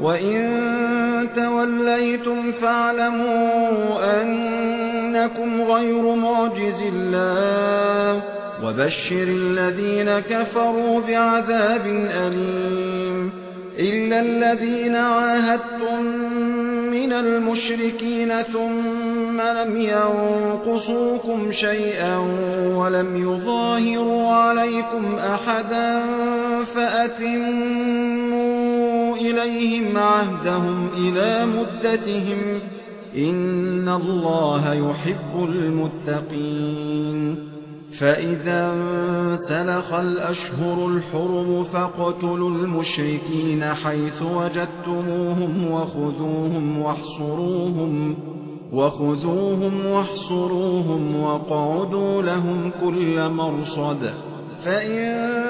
وإن توليتم فاعلموا أنكم غير معجز الله وبشر الذين كفروا بعذاب أليم إلا الذين عاهدتم من المشركين ثم لم ينقصوكم شيئا ولم يظاهروا عليكم أحدا فأتموا إليهم عهدهم إلى مدتهم إن الله يحب المتقين. فإذا سلخ الأشهر الحرم فاقتلوا المشركين حيث وجدتموهم وخذوهم واحصروهم وخذوهم واحصروهم وقعدوا لهم كل مرصد. فإن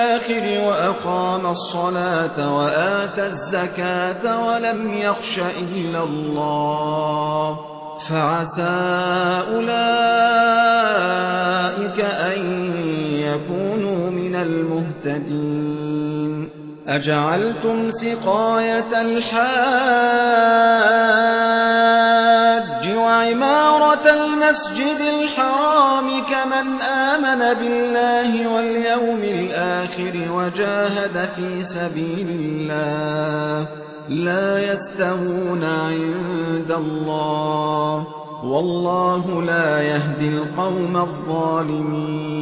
وأقام الصلاة وآتى الزكاة ولم يخش إلا الله. فعسى أولئك أن يكونوا من المهتدين. أجعلتم سقاية الحاج وعمارة المسجد الحرام كمن آمن بالله واليوم الآخر وجاهد في سبيل الله لا يستهون عند الله والله لا يهدي القوم الظالمين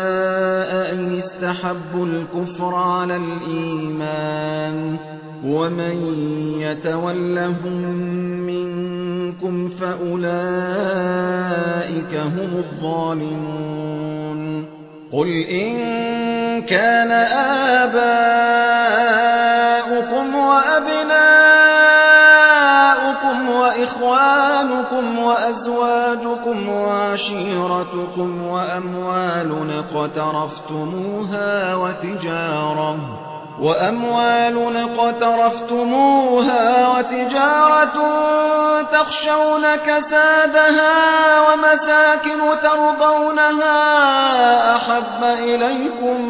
استحبوا الكفر على الإيمان ومن يتولهم منكم فأولئك هم الظالمون قل إن كان آباؤكم وأزواجكم وعشيرتكم وأموال اقترفتموها وتجارة وأموال اقترفتموها وتجارة تخشون كسادها ومساكن ترضونها أحب إليكم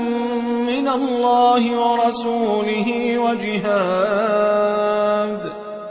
من الله ورسوله وجهاد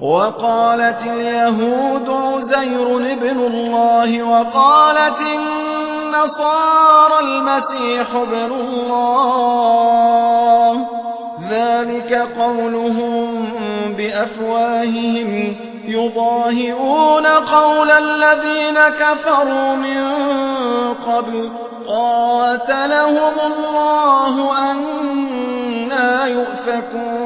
وقالت اليهود عزير ابن الله وقالت النصارى المسيح ابن الله. ذلك قولهم بأفواههم. يضاهئون قول الذين كفروا من قبل. قاتلهم الله أنا يؤفكون.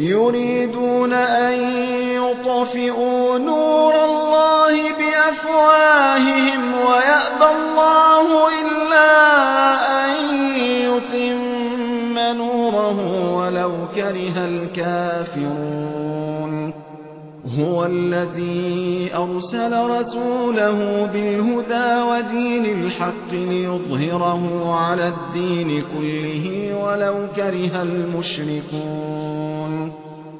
يريدون أن يطفئوا نور الله بأفواههم ويأبى الله إلا أن يتم نوره ولو كره الكافرون. هو الذي أرسل رسوله بالهدى ودين الحق ليظهره على الدين كله ولو كره المشركون.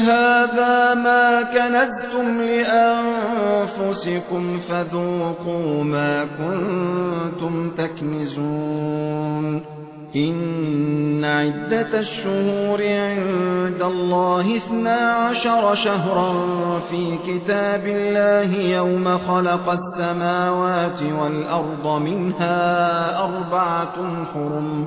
هذا ما كنزتم لأنفسكم فذوقوا ما كنتم تكنزون. إن عدة الشهور عند الله اثنا عشر شهرا في كتاب الله يوم خلق السماوات والأرض منها أربعة حرم.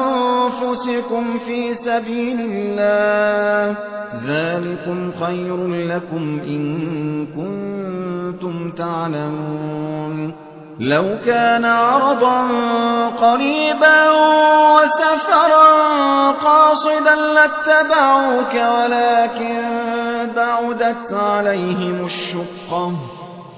في سبيل الله. ذلكم خير لكم إن كنتم تعلمون. لو كان عرضا قريبا وسفرا قاصدا لاتبعوك ولكن بعدت عليهم الشقة.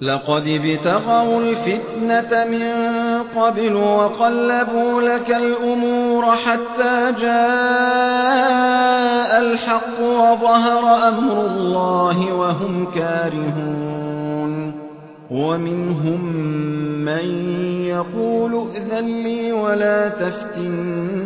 لقد ابتغوا الفتنة من قبل وقلبوا لك الأمور حتى جاء الحق وظهر أمر الله وهم كارهون. ومنهم من يقول ائذن لي ولا تفتني.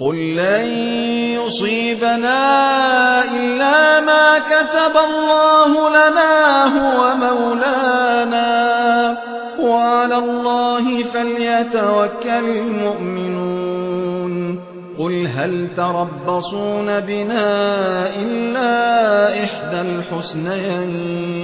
قل لن يصيبنا إلا ما كتب الله لنا هو مولانا وعلى الله فليتوكل المؤمنون قل هل تربصون بنا إلا إحدى الحسنيين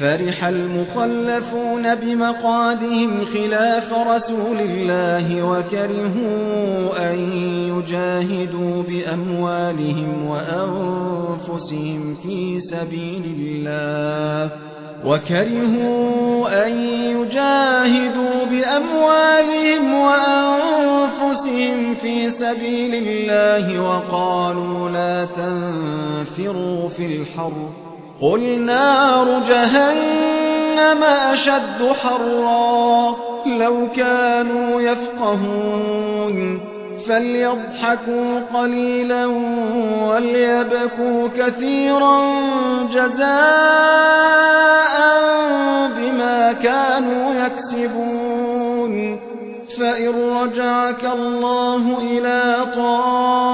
فرح المخلفون بمقادهم خلاف رسول الله وكرهوا أن يجاهدوا بأموالهم وأنفسهم في سبيل الله وكرهوا أن يجاهدوا بأموالهم وأنفسهم في سبيل الله وقالوا لا تنفروا في الحر قل نار جهنم أشد حرا لو كانوا يفقهون فليضحكوا قليلا وليبكوا كثيرا جزاء بما كانوا يكسبون فإن رجعك الله إلى طائفة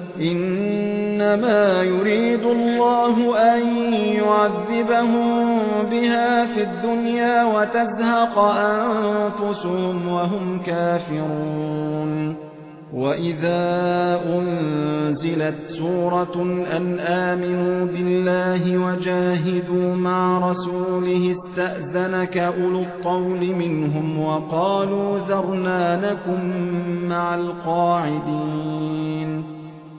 إنما يريد الله أن يعذبهم بها في الدنيا وتزهق أنفسهم وهم كافرون. وإذا أنزلت سورة أن آمنوا بالله وجاهدوا مع رسوله استأذنك أولو الطول منهم وقالوا ذرنا لكم مع القاعدين.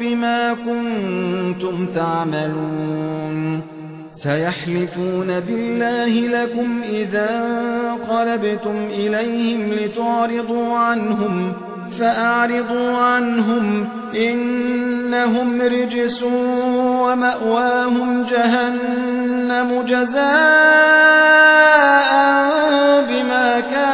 بما كنتم تعملون سيحلفون بالله لكم إذا قلبتم إليهم لتعرضوا عنهم فأعرضوا عنهم إنهم رجس ومأواهم جهنم جزاء بما كانوا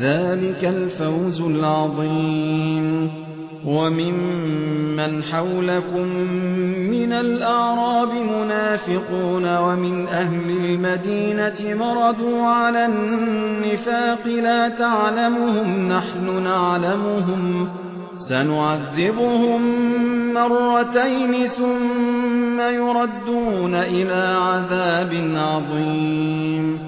ذلك الفوز العظيم. وممن حولكم من الأعراب منافقون ومن أهل المدينة مردوا على النفاق لا تعلمهم نحن نعلمهم. سنعذبهم مرتين ثم يردون إلى عذاب عظيم.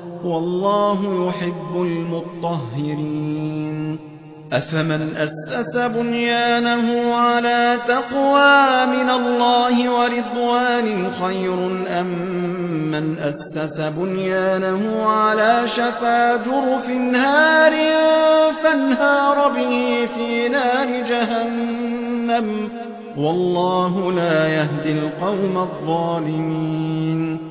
والله يحب المطهرين. أفمن أسس بنيانه على تقوى من الله ورضوان خير أم من أسس بنيانه على شفا جرف هار فانهار به في نار جهنم؟ والله لا يهدي القوم الظالمين.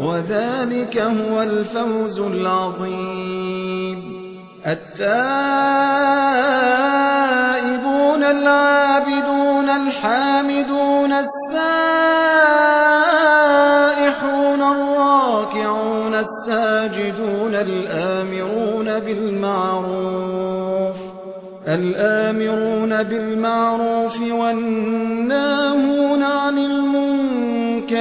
وذلك هو الفوز العظيم. التائبون العابدون الحامدون السائحون الراكعون الساجدون الآمرون بالمعروف. الآمرون بالمعروف والناهون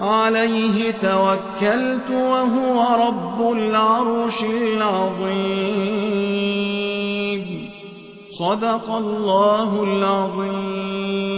عليه توكلت وهو رب العرش العظيم. صدق الله العظيم.